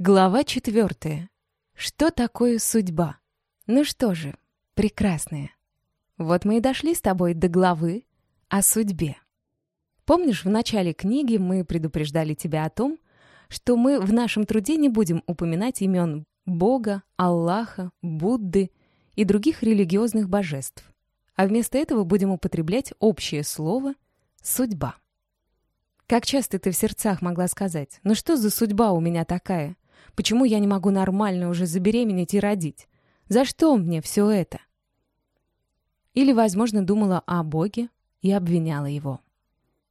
Глава четвертая. Что такое судьба? Ну что же, прекрасная. Вот мы и дошли с тобой до главы о судьбе. Помнишь, в начале книги мы предупреждали тебя о том, что мы в нашем труде не будем упоминать имен Бога, Аллаха, Будды и других религиозных божеств, а вместо этого будем употреблять общее слово «судьба». Как часто ты в сердцах могла сказать, ну что за судьба у меня такая? Почему я не могу нормально уже забеременеть и родить? За что мне все это? Или, возможно, думала о Боге и обвиняла его.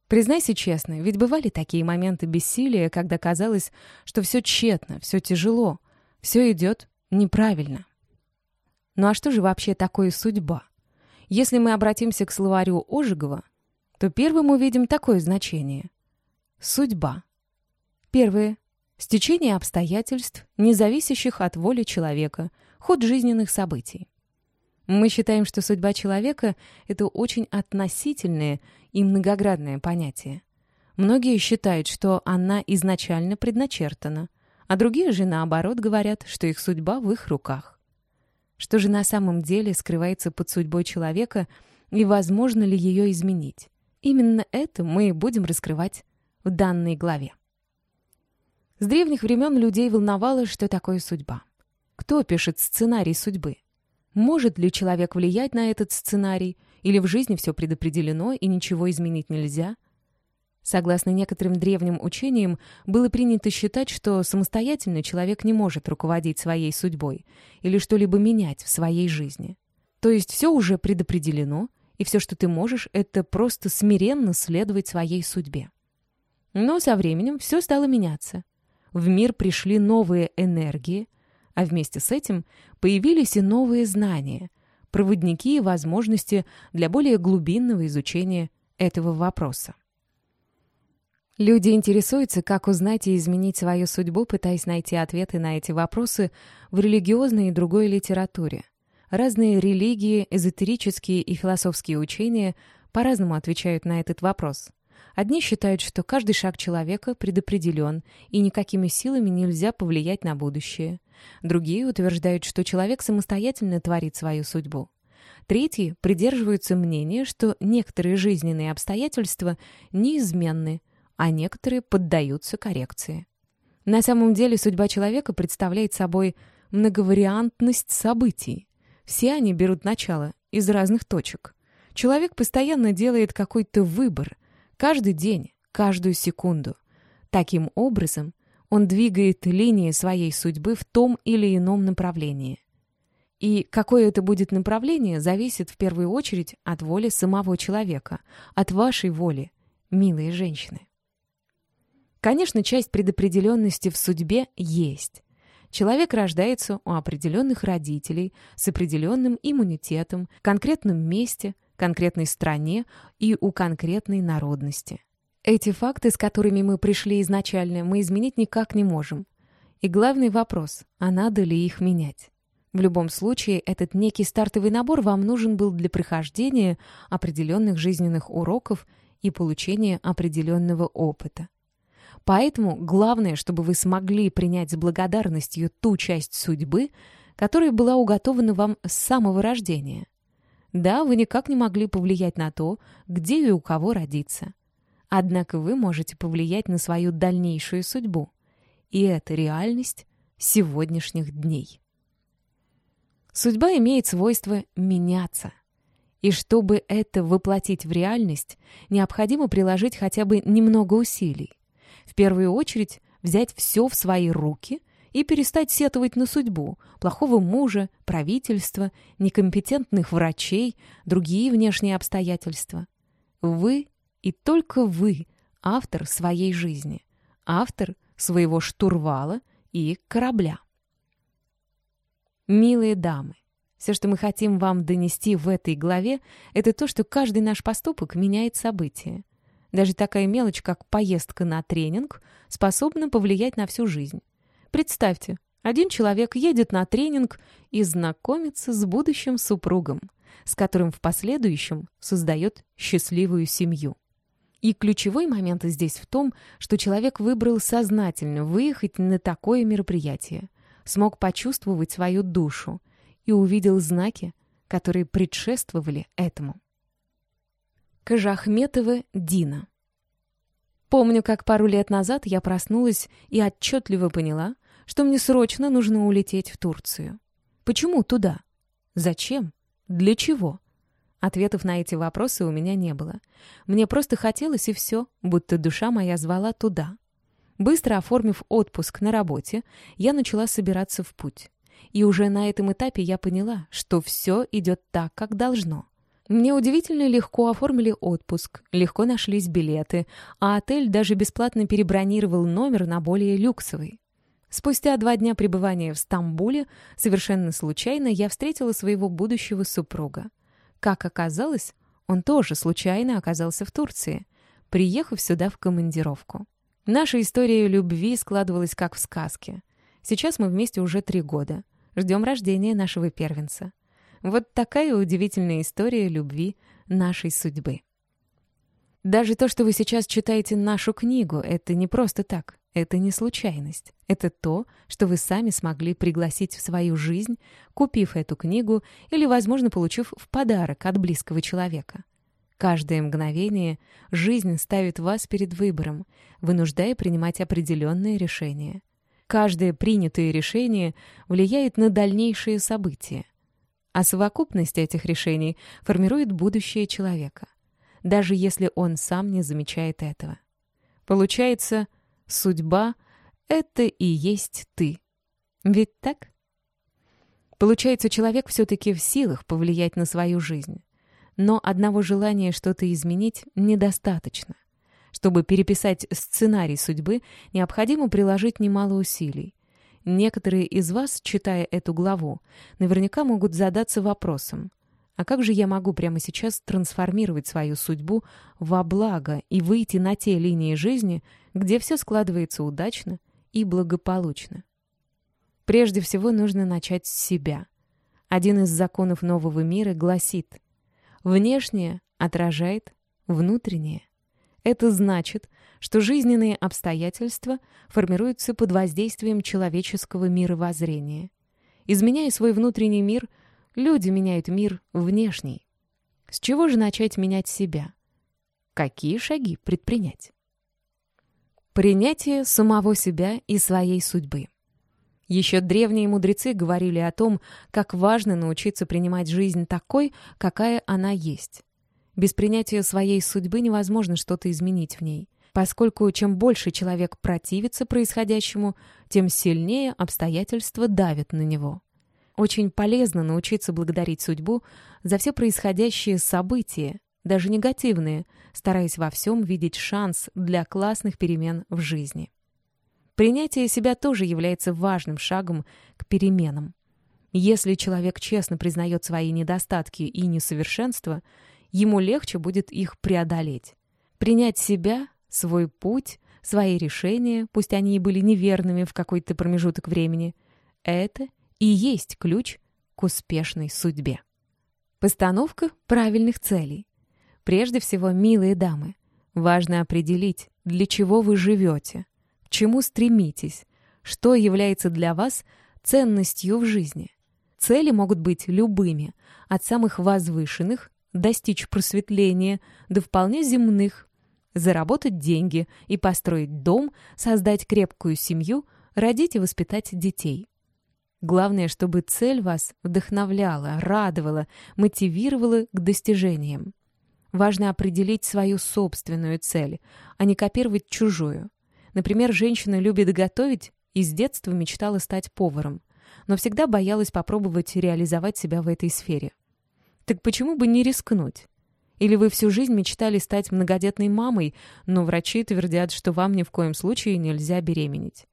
Признайся честно, ведь бывали такие моменты бессилия, когда казалось, что все тщетно, все тяжело, все идет неправильно. Ну а что же вообще такое судьба? Если мы обратимся к словарю Ожегова, то первым увидим такое значение. Судьба. Первое. Стечение обстоятельств, не зависящих от воли человека, ход жизненных событий. Мы считаем, что судьба человека — это очень относительное и многоградное понятие. Многие считают, что она изначально предначертана, а другие же, наоборот, говорят, что их судьба в их руках. Что же на самом деле скрывается под судьбой человека и возможно ли ее изменить? Именно это мы и будем раскрывать в данной главе. С древних времен людей волновало, что такое судьба. Кто пишет сценарий судьбы? Может ли человек влиять на этот сценарий, или в жизни все предопределено и ничего изменить нельзя? Согласно некоторым древним учениям, было принято считать, что самостоятельно человек не может руководить своей судьбой или что-либо менять в своей жизни. То есть все уже предопределено, и все, что ты можешь, это просто смиренно следовать своей судьбе. Но со временем все стало меняться в мир пришли новые энергии, а вместе с этим появились и новые знания, проводники и возможности для более глубинного изучения этого вопроса. Люди интересуются, как узнать и изменить свою судьбу, пытаясь найти ответы на эти вопросы в религиозной и другой литературе. Разные религии, эзотерические и философские учения по-разному отвечают на этот вопрос. Одни считают, что каждый шаг человека предопределен, и никакими силами нельзя повлиять на будущее. Другие утверждают, что человек самостоятельно творит свою судьбу. Третьи придерживаются мнения, что некоторые жизненные обстоятельства неизменны, а некоторые поддаются коррекции. На самом деле судьба человека представляет собой многовариантность событий. Все они берут начало из разных точек. Человек постоянно делает какой-то выбор – Каждый день, каждую секунду. Таким образом, он двигает линии своей судьбы в том или ином направлении. И какое это будет направление, зависит в первую очередь от воли самого человека, от вашей воли, милые женщины. Конечно, часть предопределенности в судьбе есть. Человек рождается у определенных родителей с определенным иммунитетом, в конкретном месте – конкретной стране и у конкретной народности. Эти факты, с которыми мы пришли изначально, мы изменить никак не можем. И главный вопрос, а надо ли их менять? В любом случае, этот некий стартовый набор вам нужен был для прохождения определенных жизненных уроков и получения определенного опыта. Поэтому главное, чтобы вы смогли принять с благодарностью ту часть судьбы, которая была уготована вам с самого рождения – да, вы никак не могли повлиять на то, где и у кого родиться. Однако вы можете повлиять на свою дальнейшую судьбу. И это реальность сегодняшних дней. Судьба имеет свойство меняться. И чтобы это воплотить в реальность, необходимо приложить хотя бы немного усилий. В первую очередь взять все в свои руки и перестать сетовать на судьбу, плохого мужа, правительства, некомпетентных врачей, другие внешние обстоятельства. Вы и только вы автор своей жизни, автор своего штурвала и корабля. Милые дамы, все, что мы хотим вам донести в этой главе, это то, что каждый наш поступок меняет события. Даже такая мелочь, как поездка на тренинг, способна повлиять на всю жизнь. Представьте, один человек едет на тренинг и знакомится с будущим супругом, с которым в последующем создает счастливую семью. И ключевой момент здесь в том, что человек выбрал сознательно выехать на такое мероприятие, смог почувствовать свою душу и увидел знаки, которые предшествовали этому. Кажахметова Дина Помню, как пару лет назад я проснулась и отчетливо поняла, что мне срочно нужно улететь в Турцию. Почему туда? Зачем? Для чего? Ответов на эти вопросы у меня не было. Мне просто хотелось и все, будто душа моя звала туда. Быстро оформив отпуск на работе, я начала собираться в путь. И уже на этом этапе я поняла, что все идет так, как должно. Мне удивительно легко оформили отпуск, легко нашлись билеты, а отель даже бесплатно перебронировал номер на более люксовый. Спустя два дня пребывания в Стамбуле, совершенно случайно, я встретила своего будущего супруга. Как оказалось, он тоже случайно оказался в Турции, приехав сюда в командировку. Наша история любви складывалась как в сказке. Сейчас мы вместе уже три года. Ждем рождения нашего первенца. Вот такая удивительная история любви нашей судьбы. Даже то, что вы сейчас читаете нашу книгу, это не просто так. Это не случайность. Это то, что вы сами смогли пригласить в свою жизнь, купив эту книгу или, возможно, получив в подарок от близкого человека. Каждое мгновение жизнь ставит вас перед выбором, вынуждая принимать определенные решения. Каждое принятое решение влияет на дальнейшие события. А совокупность этих решений формирует будущее человека даже если он сам не замечает этого. Получается, судьба — это и есть ты. Ведь так? Получается, человек все-таки в силах повлиять на свою жизнь. Но одного желания что-то изменить недостаточно. Чтобы переписать сценарий судьбы, необходимо приложить немало усилий. Некоторые из вас, читая эту главу, наверняка могут задаться вопросом, а как же я могу прямо сейчас трансформировать свою судьбу во благо и выйти на те линии жизни, где все складывается удачно и благополучно? Прежде всего нужно начать с себя. Один из законов нового мира гласит «Внешнее отражает внутреннее». Это значит, что жизненные обстоятельства формируются под воздействием человеческого мировоззрения. Изменяя свой внутренний мир – Люди меняют мир внешний. С чего же начать менять себя? Какие шаги предпринять? Принятие самого себя и своей судьбы. Еще древние мудрецы говорили о том, как важно научиться принимать жизнь такой, какая она есть. Без принятия своей судьбы невозможно что-то изменить в ней, поскольку чем больше человек противится происходящему, тем сильнее обстоятельства давят на него. Очень полезно научиться благодарить судьбу за все происходящие события, даже негативные, стараясь во всем видеть шанс для классных перемен в жизни. Принятие себя тоже является важным шагом к переменам. Если человек честно признает свои недостатки и несовершенства, ему легче будет их преодолеть. Принять себя, свой путь, свои решения, пусть они и были неверными в какой-то промежуток времени, это и есть ключ к успешной судьбе. Постановка правильных целей. Прежде всего, милые дамы, важно определить, для чего вы живете, к чему стремитесь, что является для вас ценностью в жизни. Цели могут быть любыми, от самых возвышенных – достичь просветления, до вполне земных – заработать деньги и построить дом, создать крепкую семью, родить и воспитать детей. Главное, чтобы цель вас вдохновляла, радовала, мотивировала к достижениям. Важно определить свою собственную цель, а не копировать чужую. Например, женщина любит готовить и с детства мечтала стать поваром, но всегда боялась попробовать реализовать себя в этой сфере. Так почему бы не рискнуть? Или вы всю жизнь мечтали стать многодетной мамой, но врачи твердят, что вам ни в коем случае нельзя беременеть?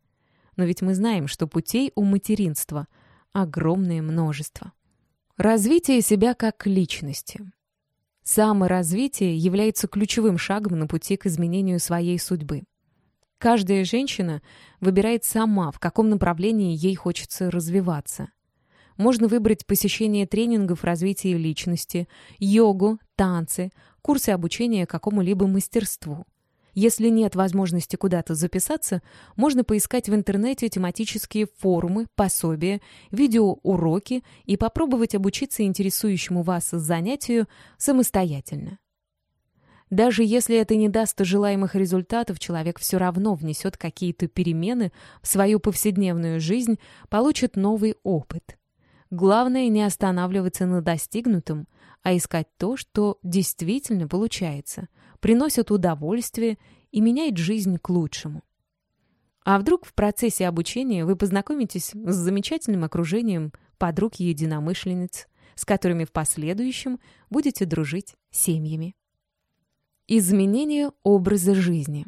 но ведь мы знаем, что путей у материнства огромное множество. Развитие себя как личности. Саморазвитие является ключевым шагом на пути к изменению своей судьбы. Каждая женщина выбирает сама, в каком направлении ей хочется развиваться. Можно выбрать посещение тренингов развития личности, йогу, танцы, курсы обучения какому-либо мастерству. Если нет возможности куда-то записаться, можно поискать в интернете тематические форумы, пособия, видеоуроки и попробовать обучиться интересующему вас занятию самостоятельно. Даже если это не даст желаемых результатов, человек все равно внесет какие-то перемены в свою повседневную жизнь, получит новый опыт. Главное не останавливаться на достигнутом, а искать то, что действительно получается, приносит удовольствие и меняет жизнь к лучшему. А вдруг в процессе обучения вы познакомитесь с замечательным окружением подруг и единомышленниц, с которыми в последующем будете дружить семьями. Изменение образа жизни.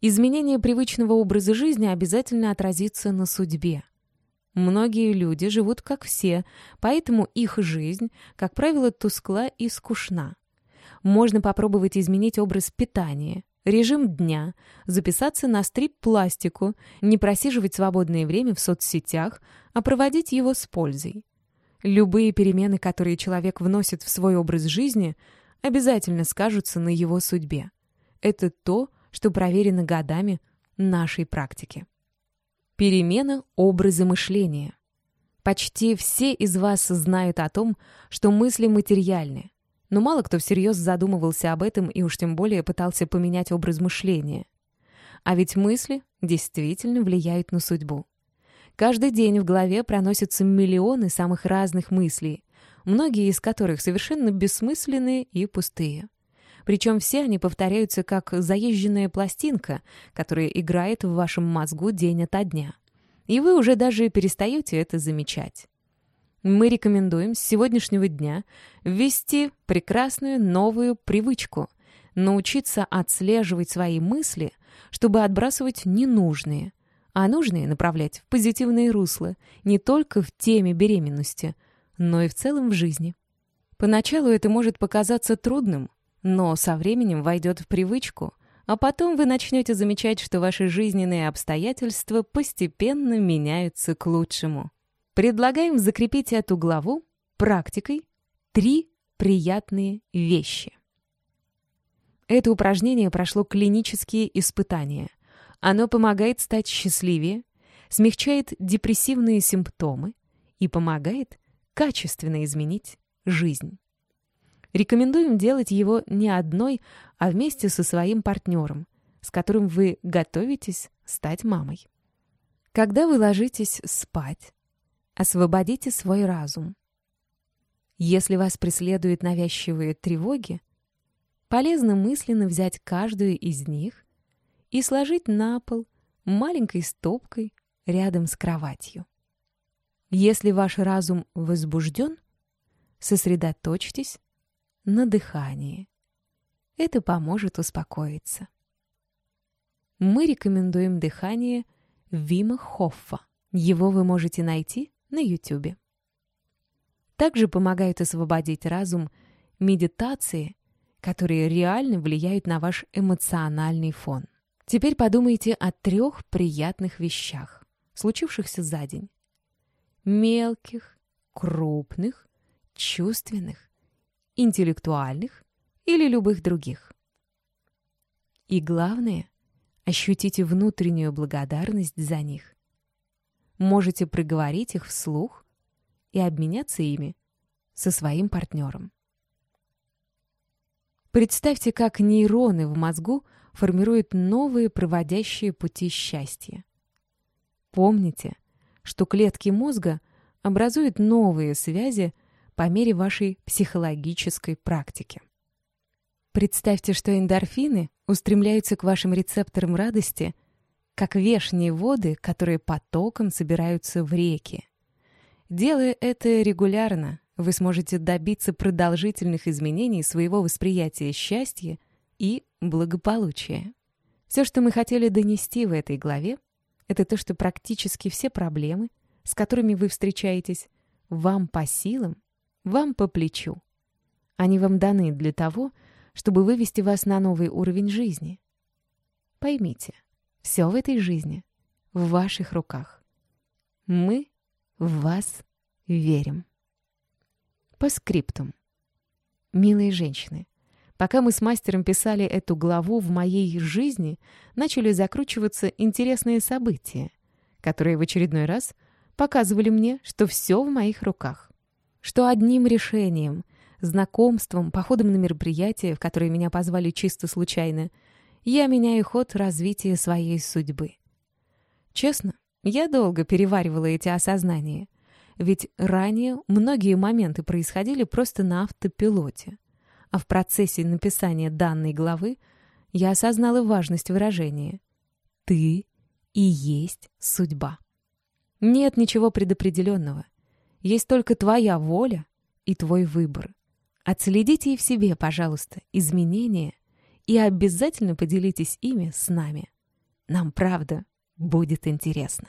Изменение привычного образа жизни обязательно отразится на судьбе. Многие люди живут как все, поэтому их жизнь, как правило, тускла и скучна. Можно попробовать изменить образ питания, режим дня, записаться на стрип-пластику, не просиживать свободное время в соцсетях, а проводить его с пользой. Любые перемены, которые человек вносит в свой образ жизни – обязательно скажутся на его судьбе. Это то, что проверено годами нашей практики. Перемена образа мышления. Почти все из вас знают о том, что мысли материальны, но мало кто всерьез задумывался об этом и уж тем более пытался поменять образ мышления. А ведь мысли действительно влияют на судьбу. Каждый день в голове проносятся миллионы самых разных мыслей, многие из которых совершенно бессмысленные и пустые. Причем все они повторяются как заезженная пластинка, которая играет в вашем мозгу день ото дня. И вы уже даже перестаете это замечать. Мы рекомендуем с сегодняшнего дня ввести прекрасную новую привычку — научиться отслеживать свои мысли, чтобы отбрасывать ненужные, а нужные направлять в позитивные русла, не только в теме беременности — но и в целом в жизни. Поначалу это может показаться трудным, но со временем войдет в привычку, а потом вы начнете замечать, что ваши жизненные обстоятельства постепенно меняются к лучшему. Предлагаем закрепить эту главу практикой «Три приятные вещи». Это упражнение прошло клинические испытания. Оно помогает стать счастливее, смягчает депрессивные симптомы и помогает качественно изменить жизнь. Рекомендуем делать его не одной, а вместе со своим партнером, с которым вы готовитесь стать мамой. Когда вы ложитесь спать, освободите свой разум. Если вас преследуют навязчивые тревоги, полезно мысленно взять каждую из них и сложить на пол маленькой стопкой рядом с кроватью. Если ваш разум возбужден, сосредоточьтесь на дыхании. Это поможет успокоиться. Мы рекомендуем дыхание Вима Хоффа. Его вы можете найти на YouTube. Также помогают освободить разум медитации, которые реально влияют на ваш эмоциональный фон. Теперь подумайте о трех приятных вещах, случившихся за день мелких, крупных, чувственных, интеллектуальных или любых других. И главное, ощутите внутреннюю благодарность за них. Можете проговорить их вслух и обменяться ими со своим партнером. Представьте, как нейроны в мозгу формируют новые проводящие пути счастья. Помните, что клетки мозга образуют новые связи по мере вашей психологической практики. Представьте, что эндорфины устремляются к вашим рецепторам радости, как вешние воды, которые потоком собираются в реки. Делая это регулярно, вы сможете добиться продолжительных изменений своего восприятия счастья и благополучия. Все, что мы хотели донести в этой главе, это то, что практически все проблемы, с которыми вы встречаетесь, вам по силам, вам по плечу. Они вам даны для того, чтобы вывести вас на новый уровень жизни. Поймите, все в этой жизни в ваших руках. Мы в вас верим. По скриптум. Милые женщины, пока мы с мастером писали эту главу в моей жизни, начали закручиваться интересные события, которые в очередной раз показывали мне, что все в моих руках. Что одним решением, знакомством, походом на мероприятие, в которое меня позвали чисто случайно, я меняю ход развития своей судьбы. Честно, я долго переваривала эти осознания, ведь ранее многие моменты происходили просто на автопилоте, а в процессе написания данной главы я осознала важность выражения «ты и есть судьба». Нет ничего предопределенного, есть только твоя воля и твой выбор. Отследите и в себе, пожалуйста, изменения и обязательно поделитесь ими с нами. Нам правда будет интересно.